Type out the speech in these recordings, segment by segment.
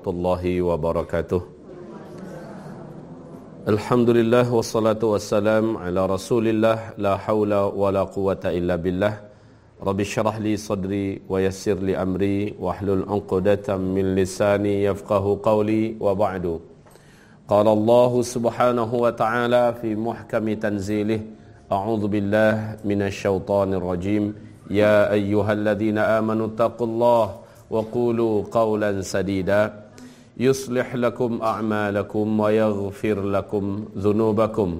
warahmatullahi wabarakatuh Alhamdulillah wassalatu wassalam ala rasulillah la hawla wa la quwata illa billah Rabbi syarah li sadri wa yassir li amri wahlul uqdatan min lisani yafqahu qawli wa ba'du Qala Allah subhanahu wa ta'ala fi muhkami tanzilih A'udhu billah minasy syaithanir rajim Ya ayyuhalladzina amanu taqullaha وقولوا قولا سديدا يصلح لكم اعمالكم ويغفر لكم ذنوبكم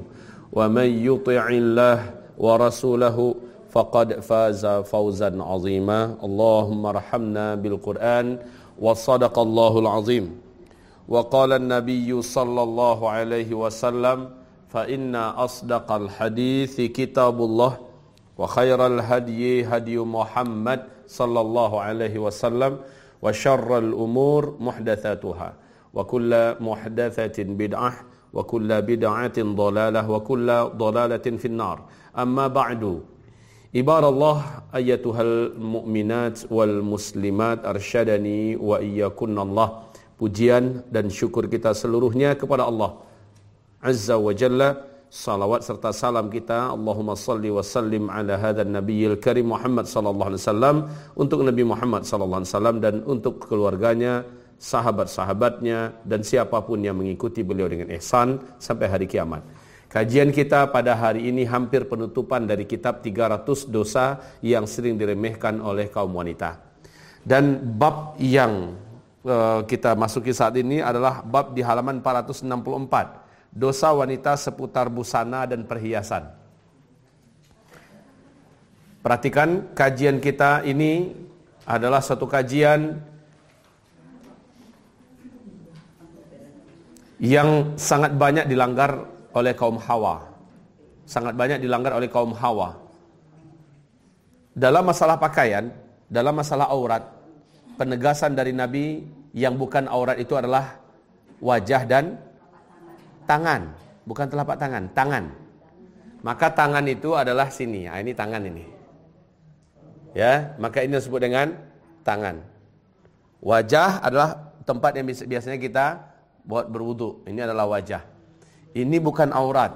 ومن يطع الله ورسوله فقد فاز فوزا عظيما اللهم ارحمنا بالقران وصدق الله العظيم وقال النبي صلى الله عليه وسلم فان اصدق الحديث كتاب الله وخير الهدي هدي محمد صلى الله عليه وسلم وشر الأمور محدثاتها وكل محدثة بدعة وكل بدعة ضلالة وكل ضلالة في النار. أما بعد عباد الله أيتها المؤمنات والmuslimat أرشدني وإياكن الله pujian dan syukur kita seluruhnya kepada Allah Azza wa Jalla. Salawat serta salam kita Allahumma salli wa sallim ala hadzal nabiyil karim Muhammad sallallahu alaihi wasallam untuk Nabi Muhammad sallallahu alaihi wasallam dan untuk keluarganya, sahabat-sahabatnya dan siapa pun yang mengikuti beliau dengan ihsan sampai hari kiamat. Kajian kita pada hari ini hampir penutupan dari kitab 300 dosa yang sering diremehkan oleh kaum wanita. Dan bab yang uh, kita masuki saat ini adalah bab di halaman 464 dosa wanita seputar busana dan perhiasan. Perhatikan kajian kita ini adalah satu kajian yang sangat banyak dilanggar oleh kaum Hawa. Sangat banyak dilanggar oleh kaum Hawa. Dalam masalah pakaian, dalam masalah aurat, penegasan dari Nabi yang bukan aurat itu adalah wajah dan tangan, bukan telapak tangan, tangan. Maka tangan itu adalah sini. Ah, ini tangan ini. Ya, maka ini disebut dengan tangan. Wajah adalah tempat yang biasanya kita buat berwudu. Ini adalah wajah. Ini bukan aurat.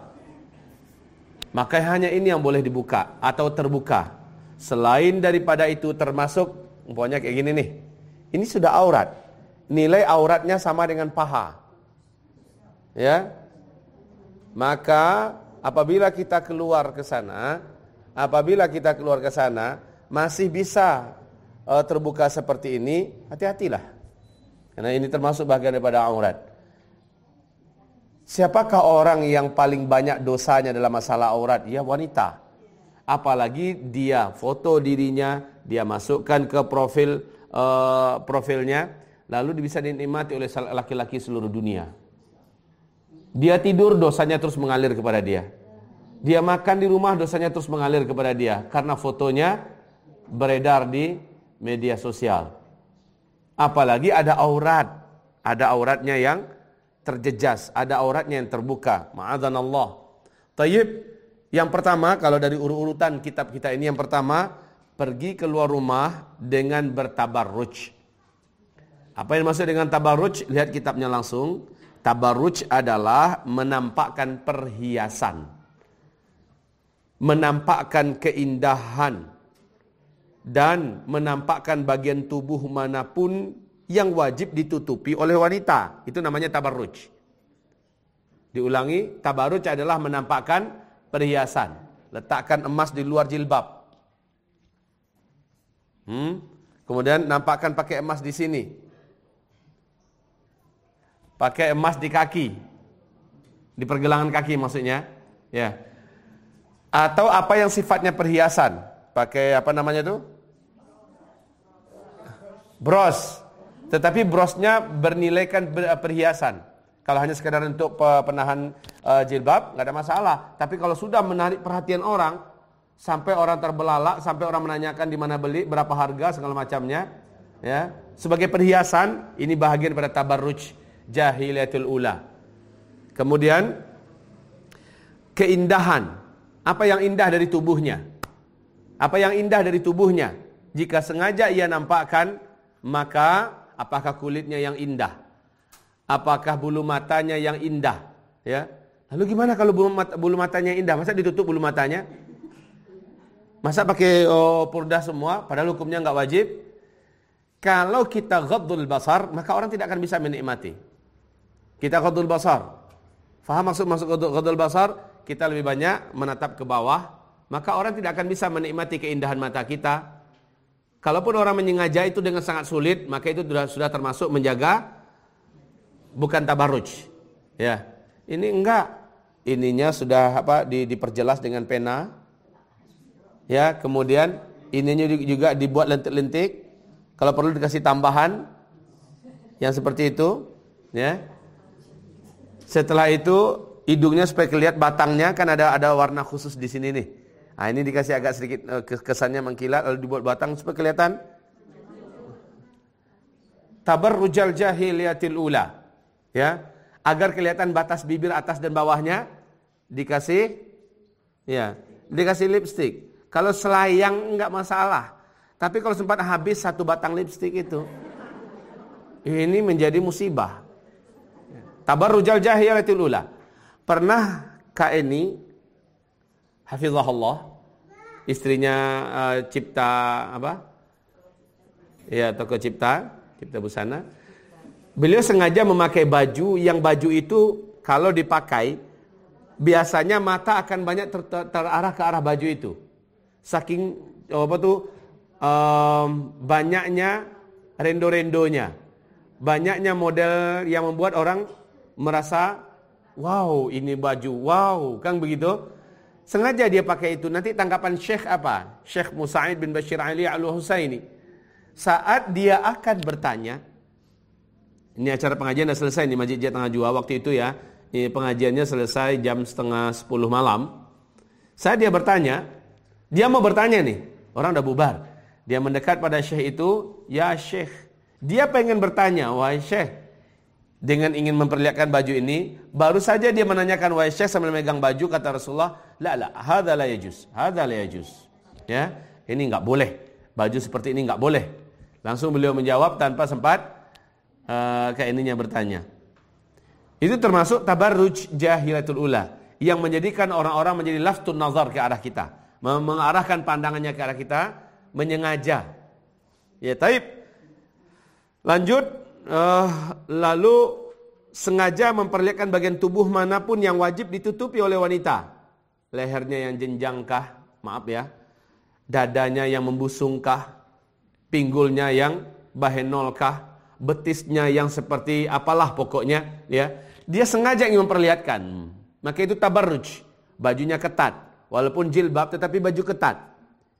Maka hanya ini yang boleh dibuka atau terbuka. Selain daripada itu termasuk umpamanya kayak gini nih. Ini sudah aurat. Nilai auratnya sama dengan paha. Ya, maka apabila kita keluar ke sana, apabila kita keluar ke sana masih bisa uh, terbuka seperti ini, hati-hatilah. Karena ini termasuk bagian daripada aurat. Siapakah orang yang paling banyak dosanya dalam masalah aurat? Ya wanita. Apalagi dia foto dirinya, dia masukkan ke profil uh, profilnya, lalu bisa dinikmati oleh laki-laki seluruh dunia. Dia tidur dosanya terus mengalir kepada dia. Dia makan di rumah dosanya terus mengalir kepada dia karena fotonya beredar di media sosial. Apalagi ada aurat, ada auratnya yang terjejas, ada auratnya yang terbuka. Ma'adzanallah. Tayyib, yang pertama kalau dari urut-urutan kitab kita ini yang pertama pergi keluar rumah dengan bertabarruj. Apa yang maksud dengan tabarruj? Lihat kitabnya langsung. Tabarruj adalah menampakkan perhiasan. Menampakkan keindahan. Dan menampakkan bagian tubuh mana pun yang wajib ditutupi oleh wanita. Itu namanya tabarruj. Diulangi, tabarruj adalah menampakkan perhiasan. Letakkan emas di luar jilbab. Hmm? Kemudian nampakkan pakai emas di sini pakai emas di kaki. Di pergelangan kaki maksudnya, ya. Atau apa yang sifatnya perhiasan? Pakai apa namanya tuh? Bros. Tetapi brosnya bernilaikan perhiasan. Kalau hanya sekedar untuk penahan uh, jilbab nggak ada masalah. Tapi kalau sudah menarik perhatian orang sampai orang terbelalak, sampai orang menanyakan di mana beli, berapa harga segala macamnya, ya. Sebagai perhiasan ini bahagian pada tabarruj jahiliyatul ula. Kemudian keindahan. Apa yang indah dari tubuhnya? Apa yang indah dari tubuhnya? Jika sengaja ia nampakkan, maka Apakah kulitnya yang indah? Apakah bulu matanya yang indah? Ya. Lalu gimana kalau bulu, mata, bulu matanya indah? Masa ditutup bulu matanya? Masa pakai oh, purdah semua? Padahal hukumnya nggak wajib. Kalau kita ghaddul basar, maka orang tidak akan bisa menikmati. Kita ghaddul basar. Faham maksud masuk ghaddul basar? Kita lebih banyak menatap ke bawah, maka orang tidak akan bisa menikmati keindahan mata kita. Kalaupun orang menyengaja itu dengan sangat sulit, maka itu sudah, sudah termasuk menjaga bukan tabarruj. Ya. Ini enggak. Ininya sudah apa di, diperjelas dengan pena. Ya, kemudian ininya juga dibuat lentik-lentik. Kalau perlu dikasih tambahan yang seperti itu, ya. Setelah itu hidungnya supaya kelihatan batangnya kan ada ada warna khusus di sini nih. Nah, ini dikasih agak sedikit uh, kesannya mengkilat lalu dibuat batang supaya kelihatan tabarrujal jahiliyatil ula. Ya, agar kelihatan batas bibir atas dan bawahnya dikasih ya, dikasih lipstick. Kalau selayang enggak masalah. Tapi kalau sempat habis satu batang lipstick itu ini menjadi musibah. Tabarrujal jahiliyatil ula. Pernah Kak Eni hafizahullah istrinya uh, cipta apa? Ya toko cipta cipta busana. Beliau sengaja memakai baju yang baju itu kalau dipakai biasanya mata akan banyak ter ter terarah ke arah baju itu. Saking apa tuh um, banyaknya rendo-rendonya. Banyaknya model yang membuat orang merasa wow ini baju wow kan begitu Sengaja dia pakai itu. Nanti tanggapan Syekh apa? Syekh Musa'id bin Bashir Ali al-Husaini. Saat dia akan bertanya, ini acara pengajian sudah selesai di Masjid Tengah Jua waktu itu ya. Ini pengajiannya selesai jam setengah sepuluh malam. Saat dia bertanya, dia mau bertanya nih. Orang udah bubar. Dia mendekat pada Syekh itu, ya Syekh. Dia pengen bertanya, wahai Syekh, dengan ingin memperlihatkan baju ini, baru saja dia menanyakan wahai Syekh sambil megang baju kata Rasulullah, "La la, hadza la yajuz. Hadza la yajuz." Ya, ini enggak boleh. Baju seperti ini enggak boleh. Langsung beliau menjawab tanpa sempat uh, ke ininya bertanya. Itu termasuk tabarruj jahilatul ula yang menjadikan orang-orang menjadi laftun nazar ke arah kita, mengarahkan pandangannya ke arah kita, menyengaja. Ya, taib. Lanjut uh, lalu sengaja memperlihatkan bagian tubuh mana pun yang wajib ditutupi oleh wanita. Lehernya yang jenjangkah, maaf ya. Dadanya yang membusungkah, pinggulnya yang bahenolkah, betisnya yang seperti apalah pokoknya, ya. Dia sengaja ingin memperlihatkan. Maka itu tabarruj. Bajunya ketat, walaupun jilbab tetapi baju ketat.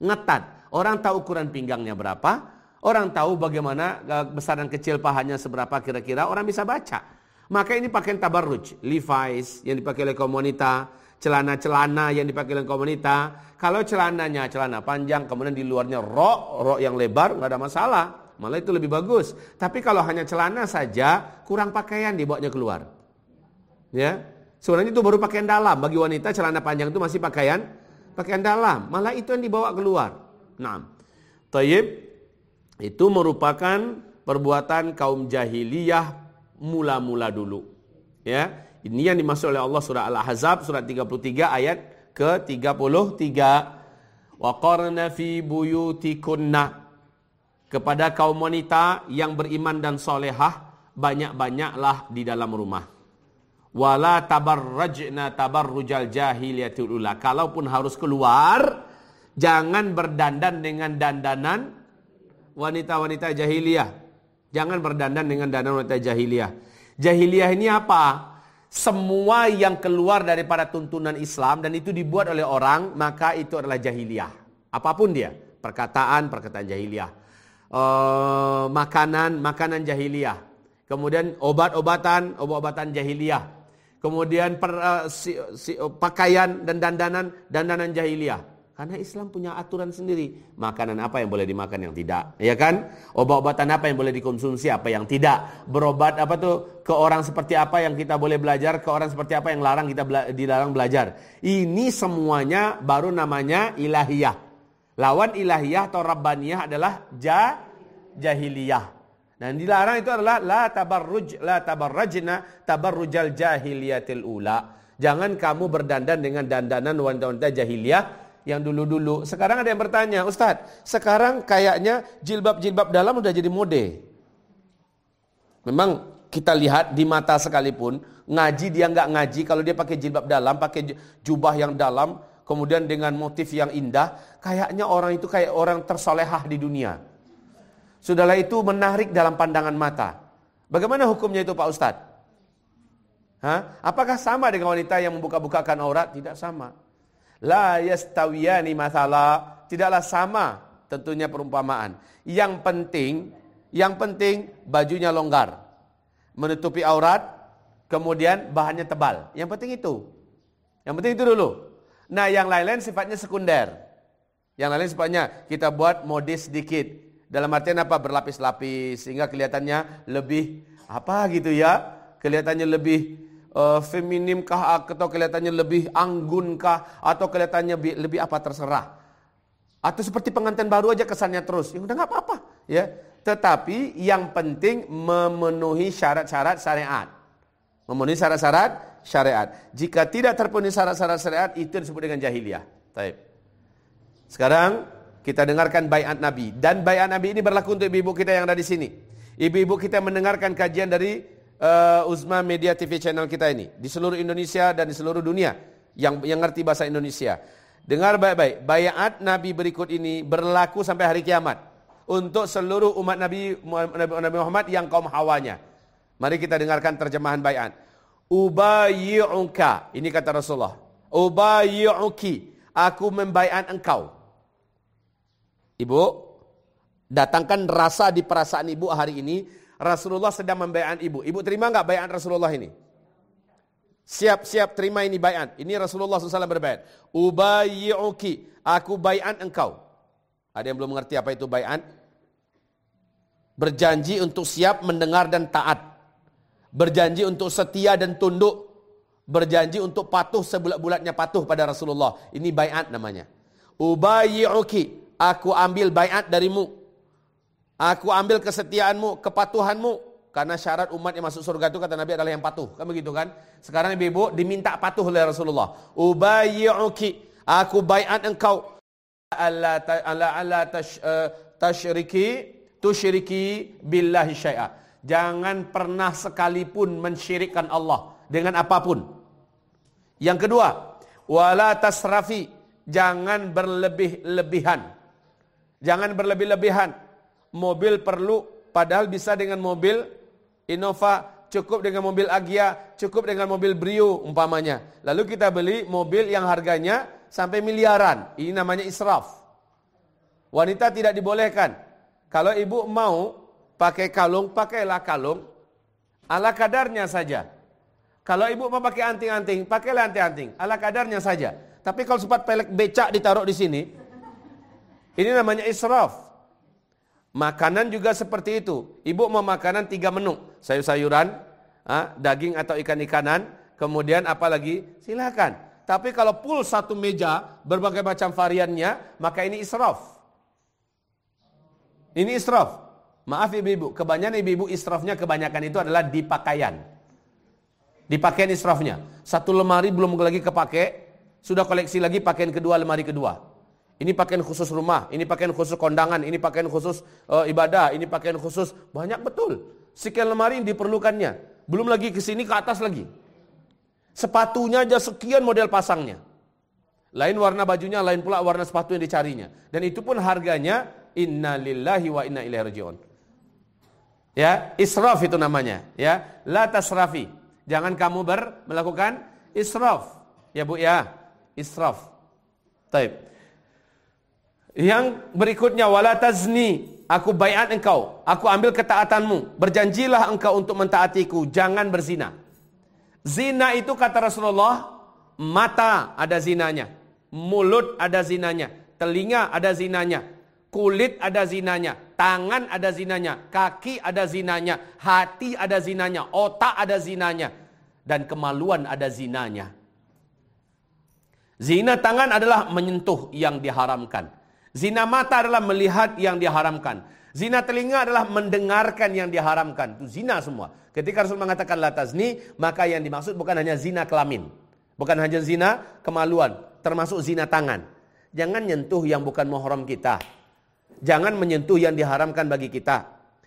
Ngetat. Orang tahu ukuran pinggangnya berapa, Orang tahu bagaimana eh, besar dan kecil pahanya seberapa kira-kira, orang bisa baca. Maka ini pakaian tabarruj, Levi's yang dipakai oleh komunita, celana-celana yang dipakai oleh komunita. Kalau celananya celana panjang, kemudian di luarnya rok, rok yang lebar, nggak ada masalah. Malah itu lebih bagus. Tapi kalau hanya celana saja, kurang pakaian dibawanya keluar. Ya, sebenarnya itu baru pakaian dalam. Bagi wanita celana panjang itu masih pakaian pakaian dalam. Malah itu yang dibawa keluar. Nah, Tayyib, itu merupakan perbuatan kaum jahiliyah mula-mula dulu. Ya, ini yang dimaksud oleh Allah surah Al-Ahzab surah 33 ayat ke-33. Wa qarna fi buyutikunna kepada kaum wanita yang beriman dan solehah banyak-banyaklah di dalam rumah. Wala tabarrajna tabarrujal jahiliyatul ula. Kalaupun harus keluar, jangan berdandan dengan dandanan wanita-wanita jahiliyah. Jangan berdandan dengan dandan wanita jahiliyah. Jahiliyah ini apa? Semua yang keluar daripada tuntunan Islam dan itu dibuat oleh orang, maka itu adalah jahiliyah. Apa pun dia, perkataan, perkataan jahiliyah. Uh, makanan, makanan jahiliyah. Kemudian obat-obatan, obat-obatan jahiliyah. Kemudian per, uh, si, si, uh, pakaian dan dandanan, dandanan jahiliyah. Karena Islam punya aturan sendiri. Makanan apa yang boleh dimakan yang tidak. Ya kan? Obat-obatan apa yang boleh dikonsumsi, apa yang tidak. Berobat apa tuh ke orang seperti apa yang kita boleh belajar, ke orang seperti apa yang larang kita bela dilarang belajar. Ini semuanya baru namanya ilahiyah. Lawan ilahiyah atau rabbaniyah adalah ja, jahiliyah. Dan dilarang itu adalah la tabarruj la tabarrajna tabarrujal jahiliyatil ula. Jangan kamu berdandan dengan dandanan wanita-wanita jahiliyah yang dulu-dulu. Sekarang ada yang bertanya, Ustadz, sekarang kayaknya jilbab-jilbab dalam udah jadi mode. Memang kita lihat di mata sekalipun, ngaji dia nggak ngaji, kalau dia pakai jilbab dalam, pakai jubah yang dalam, kemudian dengan motif yang indah, kayaknya orang itu kayak orang tersolehah di dunia. Sudahlah itu menarik dalam pandangan mata. Bagaimana hukumnya itu Pak Ustadz? Hah? Apakah sama dengan wanita yang membuka-bukakan aurat? Tidak sama. La yastawiyani masalah. Tidaklah sama tentunya perumpamaan. Yang penting, yang penting bajunya longgar. Menutupi aurat, kemudian bahannya tebal. Yang penting itu. Yang penting itu dulu. Nah yang lain-lain sifatnya sekunder. Yang lain sifatnya kita buat modis sedikit. Dalam artian apa? Berlapis-lapis sehingga kelihatannya lebih apa gitu ya? Kelihatannya lebih uh, feminim kah atau kelihatannya lebih anggun kah atau kelihatannya lebih, lebih apa terserah. Atau seperti pengantin baru aja kesannya terus. Ya udah nggak apa-apa, ya. Tetapi yang penting memenuhi syarat-syarat syariat. Memenuhi syarat-syarat syariat. Jika tidak terpenuhi syarat-syarat syariat itu disebut dengan jahiliyah. Taib. Sekarang kita dengarkan bayat Nabi. Dan bayat Nabi ini berlaku untuk ibu-ibu kita yang ada di sini. Ibu-ibu kita mendengarkan kajian dari uh, Uzma Media TV channel kita ini. Di seluruh Indonesia dan di seluruh dunia. Yang yang ngerti bahasa Indonesia. Dengar baik-baik. Bayat Nabi berikut ini berlaku sampai hari kiamat. Untuk seluruh umat Nabi, Nabi Muhammad yang kaum hawanya. Mari kita dengarkan terjemahan bayat. Ubayi'uka. Ini kata Rasulullah. Ubayi'uki. Aku membayat engkau. Ibu, datangkan rasa di perasaan ibu hari ini. Rasulullah sedang membayar ibu. Ibu terima nggak bayar Rasulullah ini? Siap-siap terima ini bayar. Ini Rasulullah SAW berbayar. Ubayi'uki. Aku bayar engkau. Ada yang belum mengerti apa itu bayar? Berjanji untuk siap mendengar dan taat. Berjanji untuk setia dan tunduk. Berjanji untuk patuh sebulat-bulatnya patuh pada Rasulullah. Ini bayat namanya. Ubayi'uki aku ambil bayat darimu. Aku ambil kesetiaanmu, kepatuhanmu. Karena syarat umat yang masuk surga itu kata Nabi adalah yang patuh. Kan begitu kan? Sekarang ibu-ibu diminta patuh oleh Rasulullah. Ubayyi'uki. Aku bayat engkau. Allah ala ala tash, uh, tasyriki tusyriki billahi syai'a. Jangan pernah sekalipun mensyirikkan Allah dengan apapun. Yang kedua, wala tasrafi. Jangan berlebih-lebihan. Jangan berlebih-lebihan. Mobil perlu, padahal bisa dengan mobil Innova, cukup dengan mobil Agia, cukup dengan mobil Brio umpamanya. Lalu kita beli mobil yang harganya sampai miliaran. Ini namanya israf. Wanita tidak dibolehkan. Kalau ibu mau pakai kalung, pakailah kalung ala kadarnya saja. Kalau ibu mau pakai anting-anting, pakailah anting-anting ala kadarnya saja. Tapi kalau sempat pelek becak ditaruh di sini, ini namanya israf. Makanan juga seperti itu. Ibu mau makanan tiga menu. Sayur-sayuran, daging atau ikan-ikanan. Kemudian apa lagi? Silakan. Tapi kalau full satu meja, berbagai macam variannya, maka ini israf. Ini israf. Maaf ibu-ibu, kebanyakan ibu-ibu israfnya kebanyakan itu adalah di pakaian. Di pakaian israfnya. Satu lemari belum lagi kepake, sudah koleksi lagi pakaian kedua, lemari kedua. Ini pakaian khusus rumah, ini pakaian khusus kondangan, ini pakaian khusus uh, ibadah, ini pakaian khusus banyak betul. Sekian lemari yang diperlukannya. Belum lagi ke sini ke atas lagi. Sepatunya aja sekian model pasangnya. Lain warna bajunya, lain pula warna sepatu yang dicarinya. Dan itu pun harganya inna lillahi wa inna ilaihi rajiun. Ya, israf itu namanya, ya. La tasrafi. Jangan kamu ber melakukan israf. Ya Bu ya, israf. Taib. Yang berikutnya wala tazni, aku bayat engkau, aku ambil ketaatanmu, berjanjilah engkau untuk mentaatiku, jangan berzina. Zina itu kata Rasulullah, mata ada zinanya, mulut ada zinanya, telinga ada zinanya, kulit ada zinanya, tangan ada zinanya, kaki ada zinanya, hati ada zinanya, otak ada zinanya, dan kemaluan ada zinanya. Zina tangan adalah menyentuh yang diharamkan. Zina mata adalah melihat yang diharamkan. Zina telinga adalah mendengarkan yang diharamkan. Itu zina semua. Ketika Rasul mengatakan la tazni, maka yang dimaksud bukan hanya zina kelamin. Bukan hanya zina kemaluan, termasuk zina tangan. Jangan nyentuh yang bukan mahram kita. Jangan menyentuh yang diharamkan bagi kita.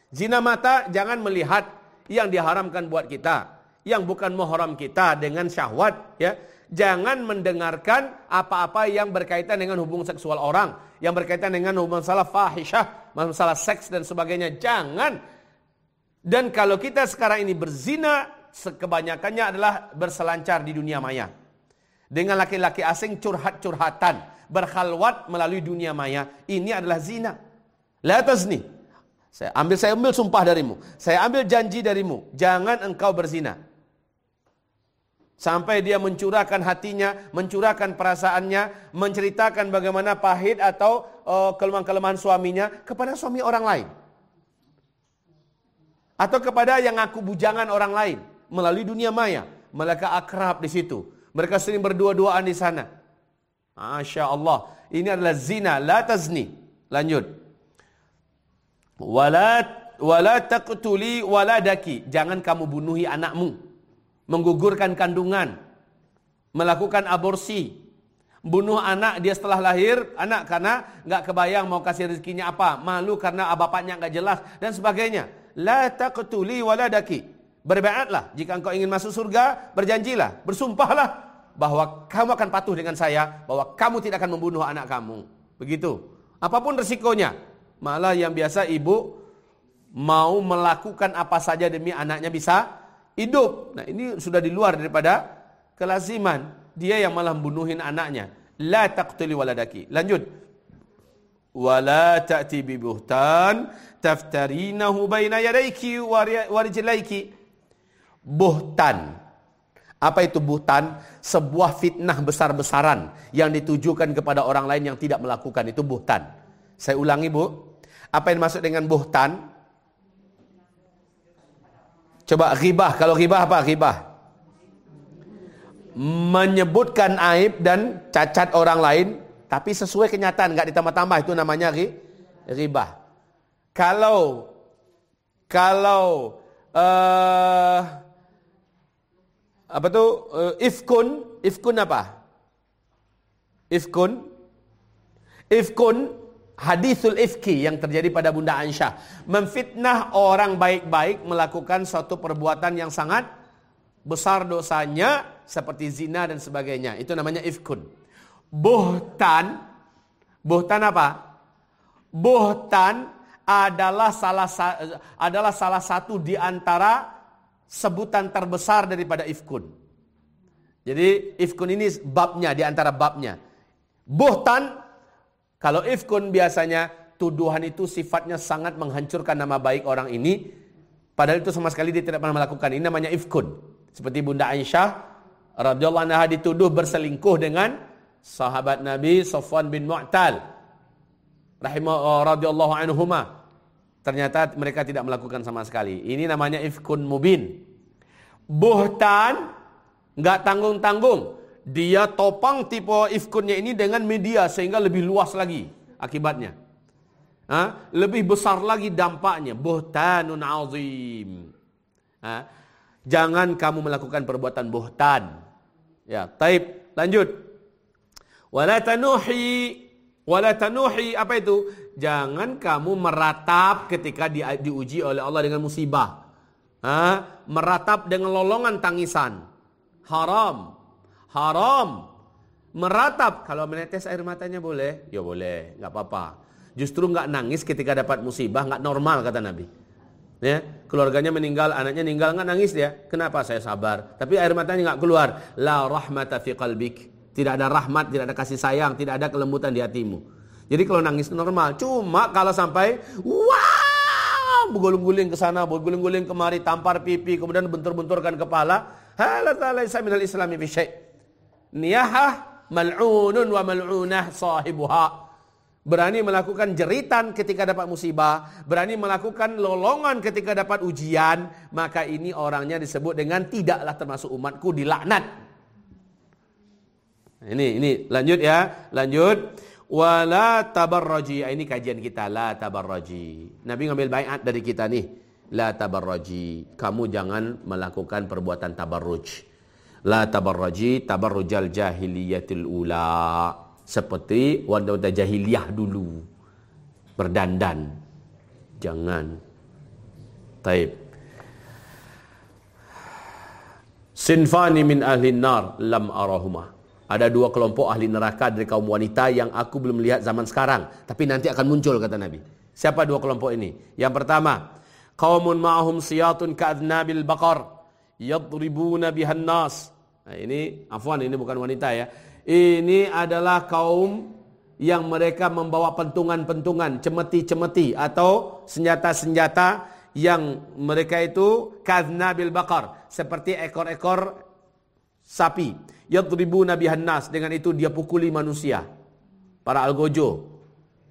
Zina mata jangan melihat yang diharamkan buat kita, yang bukan mahram kita dengan syahwat, ya. Jangan mendengarkan apa-apa yang berkaitan dengan hubungan seksual orang, yang berkaitan dengan hubungan salah fahisyah, masalah seks dan sebagainya. Jangan. Dan kalau kita sekarang ini berzina, kebanyakannya adalah berselancar di dunia maya. Dengan laki-laki asing curhat-curhatan, berkhalwat melalui dunia maya. Ini adalah zina. La tazni. Saya ambil saya ambil sumpah darimu. Saya ambil janji darimu. Jangan engkau berzina. Sampai dia mencurahkan hatinya, mencurahkan perasaannya, menceritakan bagaimana pahit atau uh, kelemahan-kelemahan suaminya kepada suami orang lain. Atau kepada yang ngaku bujangan orang lain melalui dunia maya. Mereka akrab di situ. Mereka sering berdua-duaan di sana. Masya Allah. Ini adalah zina. La tazni. Lanjut. Wala, wala taqtuli waladaki. Jangan kamu bunuhi anakmu menggugurkan kandungan, melakukan aborsi, bunuh anak dia setelah lahir, anak karena nggak kebayang mau kasih rezekinya apa, malu karena bapaknya nggak jelas dan sebagainya. La taqtuli waladaki. Berbaiatlah jika engkau ingin masuk surga, berjanjilah, bersumpahlah bahwa kamu akan patuh dengan saya, bahwa kamu tidak akan membunuh anak kamu. Begitu. Apa pun resikonya. Malah yang biasa ibu mau melakukan apa saja demi anaknya bisa hidup. Nah ini sudah di luar daripada kelaziman. Dia yang malah membunuhin anaknya. La taqtuli waladaki. Lanjut. Wala ta'ti bi buhtan taftarinahu baina yadayki wa. Buhtan. Apa itu buhtan? Sebuah fitnah besar-besaran yang ditujukan kepada orang lain yang tidak melakukan itu buhtan. Saya ulangi Bu. Apa yang dimaksud dengan buhtan? Coba ghibah. Kalau ghibah apa ghibah? Menyebutkan aib dan cacat orang lain. Tapi sesuai kenyataan. nggak ditambah-tambah. Itu namanya ghibah. Kalau kalau uh, apa tuh uh, ifkun ifkun apa ifkun ifkun hadisul ifki yang terjadi pada Bunda Aisyah. Memfitnah orang baik-baik melakukan suatu perbuatan yang sangat besar dosanya seperti zina dan sebagainya. Itu namanya ifkun. Buhtan, buhtan apa? Buhtan adalah salah adalah salah satu di antara sebutan terbesar daripada ifkun. Jadi ifkun ini babnya di antara babnya. Buhtan kalau ifkun biasanya tuduhan itu sifatnya sangat menghancurkan nama baik orang ini. Padahal itu sama sekali dia tidak pernah melakukan. Ini namanya ifkun. Seperti Bunda Aisyah radhiyallahu anha dituduh berselingkuh dengan sahabat Nabi Safwan bin Mu'tal rahimah uh, radhiyallahu. Ternyata mereka tidak melakukan sama sekali. Ini namanya ifkun mubin. Buhtan nggak tanggung-tanggung dia topang tipe ifkunnya ini dengan media sehingga lebih luas lagi akibatnya. Ha? Lebih besar lagi dampaknya. Buhtanun azim. Ha? Jangan kamu melakukan perbuatan buhtan. Ya, taib. Lanjut. Wala tanuhi. Apa itu? Jangan kamu meratap ketika di, diuji oleh Allah dengan musibah. Ha? Meratap dengan lolongan tangisan. Haram haram. Meratap kalau menetes air matanya boleh, ya boleh, nggak apa-apa. Justru nggak nangis ketika dapat musibah nggak normal kata Nabi. Ya, keluarganya meninggal, anaknya meninggal nggak nangis dia. Kenapa saya sabar? Tapi air matanya nggak keluar. La rahmata fi qalbik. Tidak ada rahmat, tidak ada kasih sayang, tidak ada kelembutan di hatimu. Jadi kalau nangis normal. Cuma kalau sampai wah berguling-guling ke sana, berguling-guling kemari, tampar pipi, kemudian bentur-benturkan kepala, hala ta'ala minal islami fi syai' niyahah mal'unun wa mal'unah sahibuha. Berani melakukan jeritan ketika dapat musibah, berani melakukan lolongan ketika dapat ujian, maka ini orangnya disebut dengan tidaklah termasuk umatku dilaknat. Ini ini lanjut ya, lanjut. wala tabarraji. Ah, ini kajian kita la tabarraji. Nabi ngambil bayat dari kita nih. La tabarraji. Kamu jangan melakukan perbuatan tabarruj. La tabarraji tabarrujal jahiliyatil ula. Seperti wanita jahiliyah dulu. Berdandan. Jangan. Taib. Sinfani min ahli nar lam arahuma. Ada dua kelompok ahli neraka dari kaum wanita yang aku belum lihat zaman sekarang. Tapi nanti akan muncul kata Nabi. Siapa dua kelompok ini? Yang pertama, kaumun ma'ahum siyatun ka'adnabil baqar. Yadribuna bihan nas. Nah, ini, afwan ini bukan wanita ya. Ini adalah kaum yang mereka membawa pentungan-pentungan, cemeti-cemeti atau senjata-senjata yang mereka itu kaznabil bakar seperti ekor-ekor sapi yadribuna bihan nas dengan itu dia pukuli manusia para algojo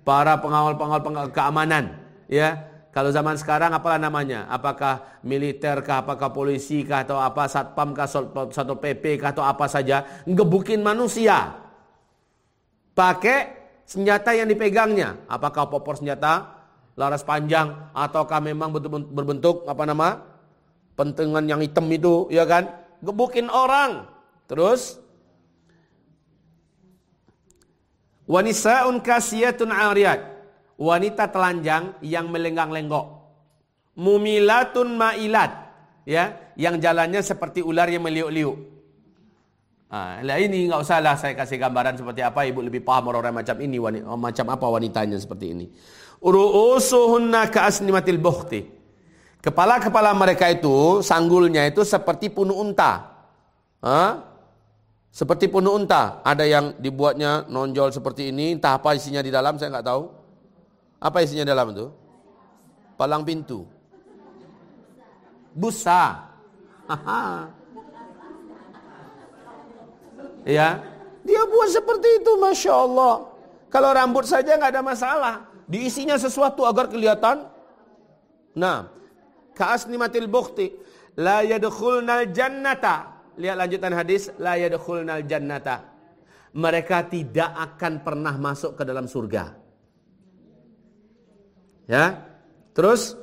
para pengawal-pengawal keamanan ya kalau zaman sekarang apalah namanya? Apakah militer kah apakah polisi kah atau apa satpam kah satu pp kah atau apa saja ngebukin manusia. Pakai senjata yang dipegangnya. Apakah popor senjata laras panjang ataukah memang berbentuk apa nama pentungan yang hitam itu ya kan? Gebukin orang. Terus wanisaun kasiyatun ariyat wanita telanjang yang melenggang-lenggok mumilatun mailat ya yang jalannya seperti ular yang meliuk-liuk Ah, ini nggak usah lah saya kasih gambaran seperti apa ibu lebih paham orang-orang macam ini wanita, macam apa wanitanya seperti ini. Ru'usuhunna ka'asnimatil bukhti. Kepala-kepala mereka itu, sanggulnya itu seperti punu unta. Ha? Seperti punu unta. Ada yang dibuatnya nonjol seperti ini, entah apa isinya di dalam, saya nggak tahu. Apa isinya dalam itu? Palang pintu. Busa. ya, dia buat seperti itu, masya Allah. Kalau rambut saja nggak ada masalah. Diisinya sesuatu agar kelihatan. Nah, ka'asnimatil bukti. La yadkhulnal jannata. Lihat lanjutan hadis. La yadkhulnal jannata. Mereka tidak akan pernah masuk ke dalam surga. Ya. Terus.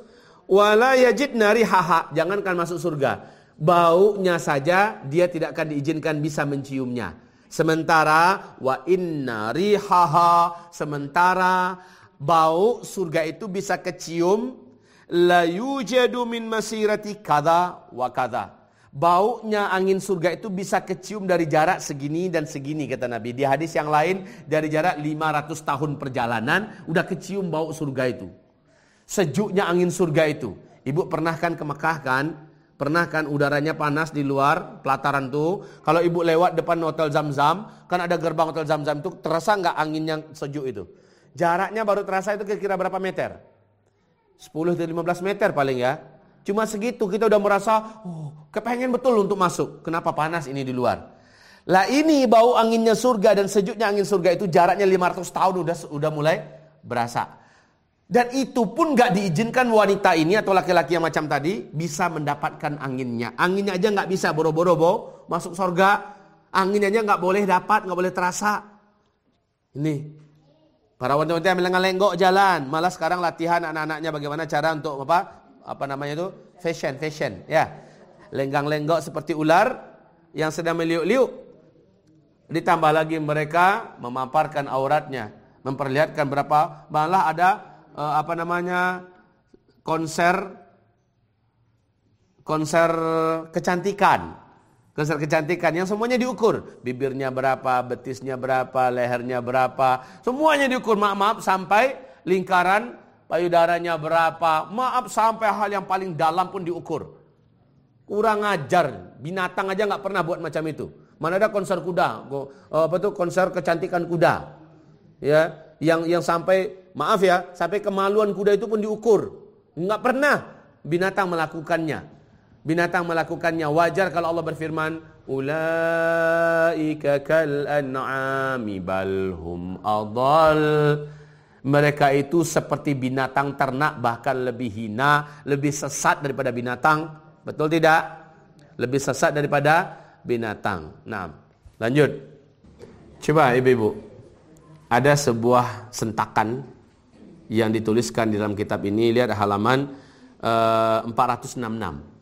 Wala yajidna rihaha. Jangankan masuk surga. Baunya saja dia tidak akan diizinkan bisa menciumnya. Sementara wa inna rihaha sementara bau surga itu bisa kecium la yujadu min masirati kada wa kada. Baunya angin surga itu bisa kecium dari jarak segini dan segini kata Nabi. Di hadis yang lain dari jarak 500 tahun perjalanan udah kecium bau surga itu. Sejuknya angin surga itu. Ibu pernah kan ke Mekah kan? Pernah kan udaranya panas di luar pelataran tuh. Kalau ibu lewat depan hotel Zam-Zam, kan ada gerbang hotel Zam-Zam itu terasa nggak angin yang sejuk itu? Jaraknya baru terasa itu kira-kira berapa meter? 10 15 meter paling ya. Cuma segitu kita udah merasa, oh, kepengen betul untuk masuk. Kenapa panas ini di luar? Lah ini bau anginnya surga dan sejuknya angin surga itu jaraknya 500 tahun udah udah mulai berasa. Dan itu pun gak diizinkan wanita ini atau laki-laki yang macam tadi bisa mendapatkan anginnya. Anginnya aja nggak bisa boro-boro bo masuk surga. Anginnya aja nggak boleh dapat, nggak boleh terasa. Ini Para wanita-wanita yang melengah-lenggok jalan, malah sekarang latihan anak-anaknya bagaimana cara untuk apa? Apa namanya itu? Fashion, fashion, ya. Lenggang-lenggok seperti ular yang sedang meliuk-liuk. Ditambah lagi mereka memaparkan auratnya, memperlihatkan berapa malah ada uh, apa namanya? konser konser kecantikan Konser kecantikan yang semuanya diukur. Bibirnya berapa, betisnya berapa, lehernya berapa. Semuanya diukur. Maaf, maaf sampai lingkaran payudaranya berapa. Maaf sampai hal yang paling dalam pun diukur. Kurang ajar. Binatang aja nggak pernah buat macam itu. Mana ada konser kuda, apa tuh konser kecantikan kuda. Ya, yang yang sampai maaf ya, sampai kemaluan kuda itu pun diukur. Nggak pernah binatang melakukannya. Binatang melakukannya. Wajar kalau Allah berfirman ulaika kal an'ami balhum adal mereka itu seperti binatang ternak bahkan lebih hina lebih sesat daripada binatang. Betul tidak? Lebih sesat daripada binatang. Nah lanjut. Coba ibu-ibu ada sebuah sentakan yang dituliskan di dalam kitab ini. Lihat halaman uh, 466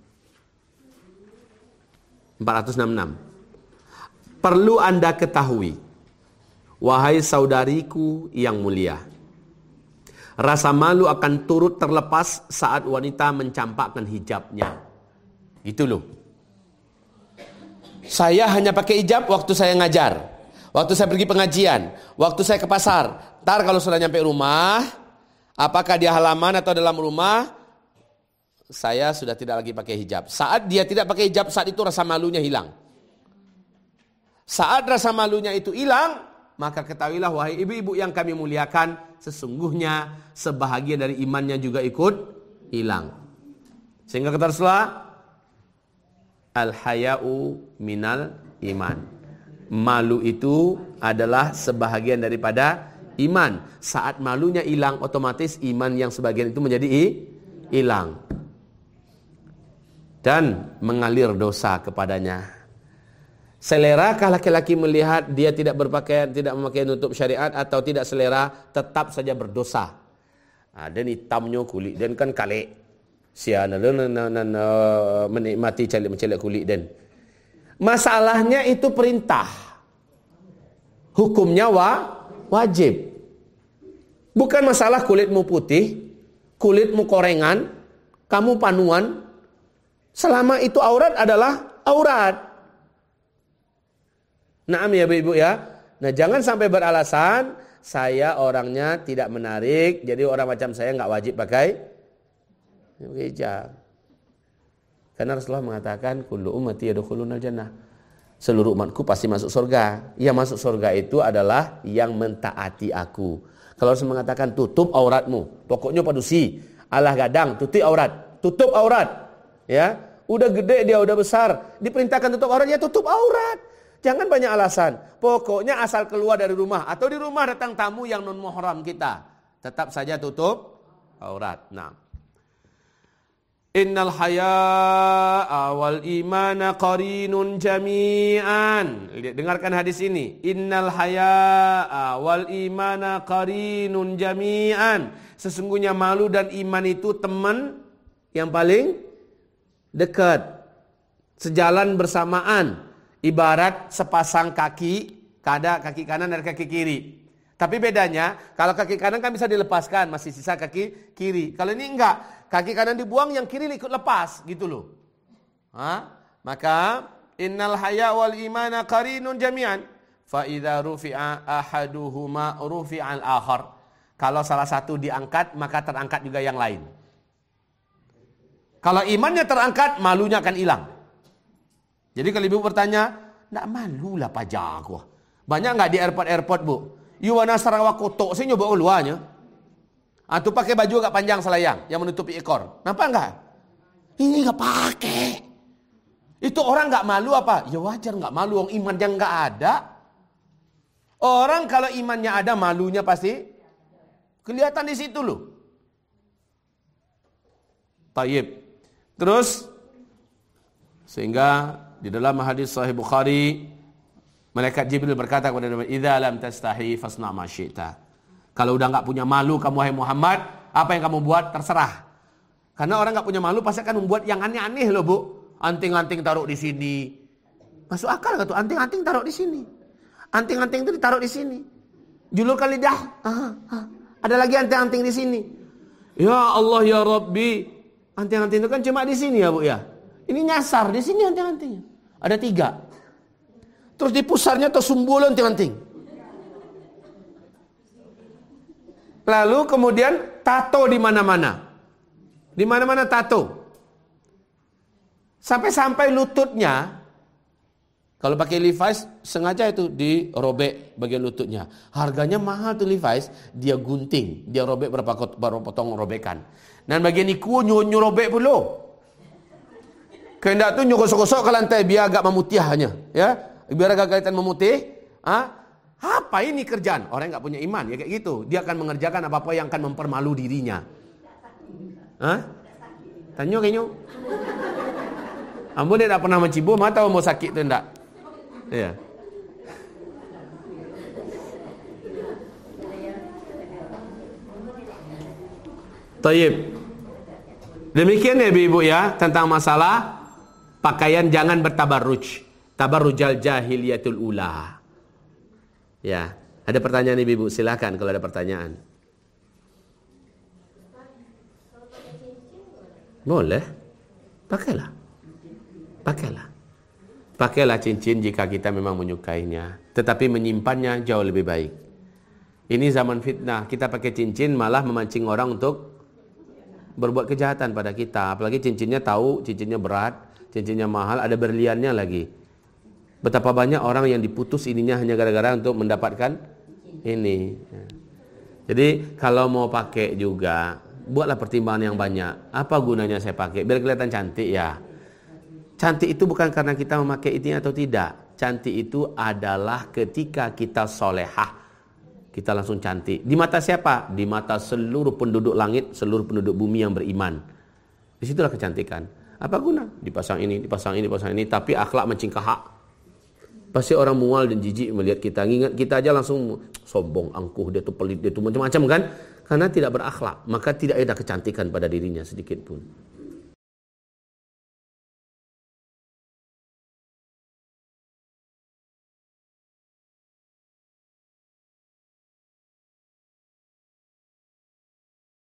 466 perlu anda ketahui wahai saudariku yang mulia rasa malu akan turut terlepas saat wanita mencampakkan hijabnya. Itu loh. Saya hanya pakai hijab waktu saya ngajar Waktu saya pergi pengajian, waktu saya ke pasar. Ntar kalau sudah nyampe rumah, apakah dia halaman atau dalam rumah, saya sudah tidak lagi pakai hijab. Saat dia tidak pakai hijab, saat itu rasa malunya hilang. Saat rasa malunya itu hilang, maka ketahuilah wahai ibu-ibu yang kami muliakan, sesungguhnya sebahagian dari imannya juga ikut hilang. Sehingga kata Rasulullah, al-haya'u minal iman malu itu adalah sebahagian daripada iman. Saat malunya hilang, otomatis iman yang sebagian itu menjadi hilang. Dan mengalir dosa kepadanya. Selerakah laki-laki melihat dia tidak berpakaian, tidak memakai nutup syariat atau tidak selera, tetap saja berdosa. Nah, dan hitamnya kulit dan kan kalik. Menikmati calik mencelik kulit dan masalahnya itu perintah hukumnya wa, wajib. Bukan masalah kulitmu putih, kulitmu korengan, kamu panuan. Selama itu aurat adalah aurat. Naam ya ibu ya. Nah jangan sampai beralasan saya orangnya tidak menarik, jadi orang macam saya nggak wajib pakai hijab. Karena Rasulullah mengatakan kullu ummati yadkhuluna jannah seluruh umatku pasti masuk surga. Yang masuk surga itu adalah yang mentaati aku. Kalau saya mengatakan tutup auratmu, pokoknya padusi, Allah gadang, tutup aurat, tutup aurat. Ya, udah gede dia udah besar, diperintahkan tutup aurat ya tutup aurat. Jangan banyak alasan. Pokoknya asal keluar dari rumah atau di rumah datang tamu yang non muhram kita, tetap saja tutup aurat. Nah, Innal haya'a wal imana qarinun jami'an. Dengarkan hadis ini. Innal haya'a wal imana qarinun jami'an. Sesungguhnya malu dan iman itu teman yang paling dekat. Sejalan bersamaan. Ibarat sepasang kaki, kada kaki kanan dan kaki kiri. Tapi bedanya, kalau kaki kanan kan bisa dilepaskan, masih sisa kaki kiri. Kalau ini enggak, kaki kanan dibuang, yang kiri ikut lepas, gitu loh. Ha? Maka innal haya wal imana qarinun jami'an fa idza rufi'a ahaduhuma rufi'al akhar. Kalau salah satu diangkat, maka terangkat juga yang lain. Kalau imannya terangkat, malunya akan hilang. Jadi kalau ibu bertanya, nak malu lah pajak wah. Banyak nggak di airport-airport bu? Yuwana Sarawak kotok, saya nyoba uluannya. Atau ah, pakai baju agak panjang selayang yang menutupi ekor. Kenapa enggak? Ini enggak pakai. Itu orang enggak malu apa? Ya wajar enggak malu, orang iman yang enggak ada. Orang kalau imannya ada, malunya pasti kelihatan di situ loh. Tayyib. Terus sehingga di dalam hadis Sahih Bukhari malaikat Jibril berkata kepada Nabi, "Idza lam tastahi fasna ma syi'ta." Kalau udah nggak punya malu kamu hai Muhammad, apa yang kamu buat terserah. Karena orang nggak punya malu pasti akan membuat yang aneh-aneh loh bu. Anting-anting taruh di sini. Masuk akal gak tuh anting-anting taruh di sini. Anting-anting itu ditaruh di sini. Julurkan lidah. Ah, ah. Ada lagi anting-anting di sini. Ya Allah ya Rabbi. Anting-anting itu kan cuma di sini ya bu ya. Ini nyasar di sini anting-antingnya. Ada tiga. Terus di pusarnya tersumbu anting-anting. Lalu kemudian tato di mana-mana. Di mana-mana tato. Sampai-sampai lututnya kalau pakai Levi's sengaja itu dirobek bagian lututnya. Harganya mahal tuh Levi's, dia gunting, dia robek berapa, berapa potong robekan. Dan bagian iku nyuruh robek pula. Kehendak tu nyuruh gosok ke lantai biar agak memutih hanya, ya. Biar agak kelihatan memutih, ah, apa ini kerjaan? Orang nggak punya iman ya kayak gitu. Dia akan mengerjakan apa-apa yang akan mempermalu dirinya. Hah? Tanya kayaknya. Ampun dia tidak pernah mencibu, mata mau sakit tuh enggak. Iya. Taib. Demikian ya ibu ya tentang masalah pakaian jangan bertabarruj. Tabarrujal jahiliyatul ula. Ya, ada pertanyaan ibu silakan kalau ada pertanyaan. Boleh. Pakailah. Pakailah. Pakailah cincin jika kita memang menyukainya. Tetapi menyimpannya jauh lebih baik. Ini zaman fitnah. Kita pakai cincin malah memancing orang untuk berbuat kejahatan pada kita. Apalagi cincinnya tahu, cincinnya berat, cincinnya mahal, ada berliannya lagi. Betapa banyak orang yang diputus ininya hanya gara-gara untuk mendapatkan ini. Jadi kalau mau pakai juga, buatlah pertimbangan yang banyak. Apa gunanya saya pakai? Biar kelihatan cantik ya. Cantik itu bukan karena kita memakai ini atau tidak. Cantik itu adalah ketika kita solehah. Kita langsung cantik. Di mata siapa? Di mata seluruh penduduk langit, seluruh penduduk bumi yang beriman. Di situlah kecantikan. Apa guna? Dipasang ini, dipasang ini, dipasang ini. Tapi akhlak mencingkahak. Pasti orang mual dan jijik melihat kita. Ingat kita aja langsung sombong, angkuh, dia tuh pelit, dia tuh macam-macam kan. Karena tidak berakhlak. Maka tidak ada kecantikan pada dirinya sedikit pun.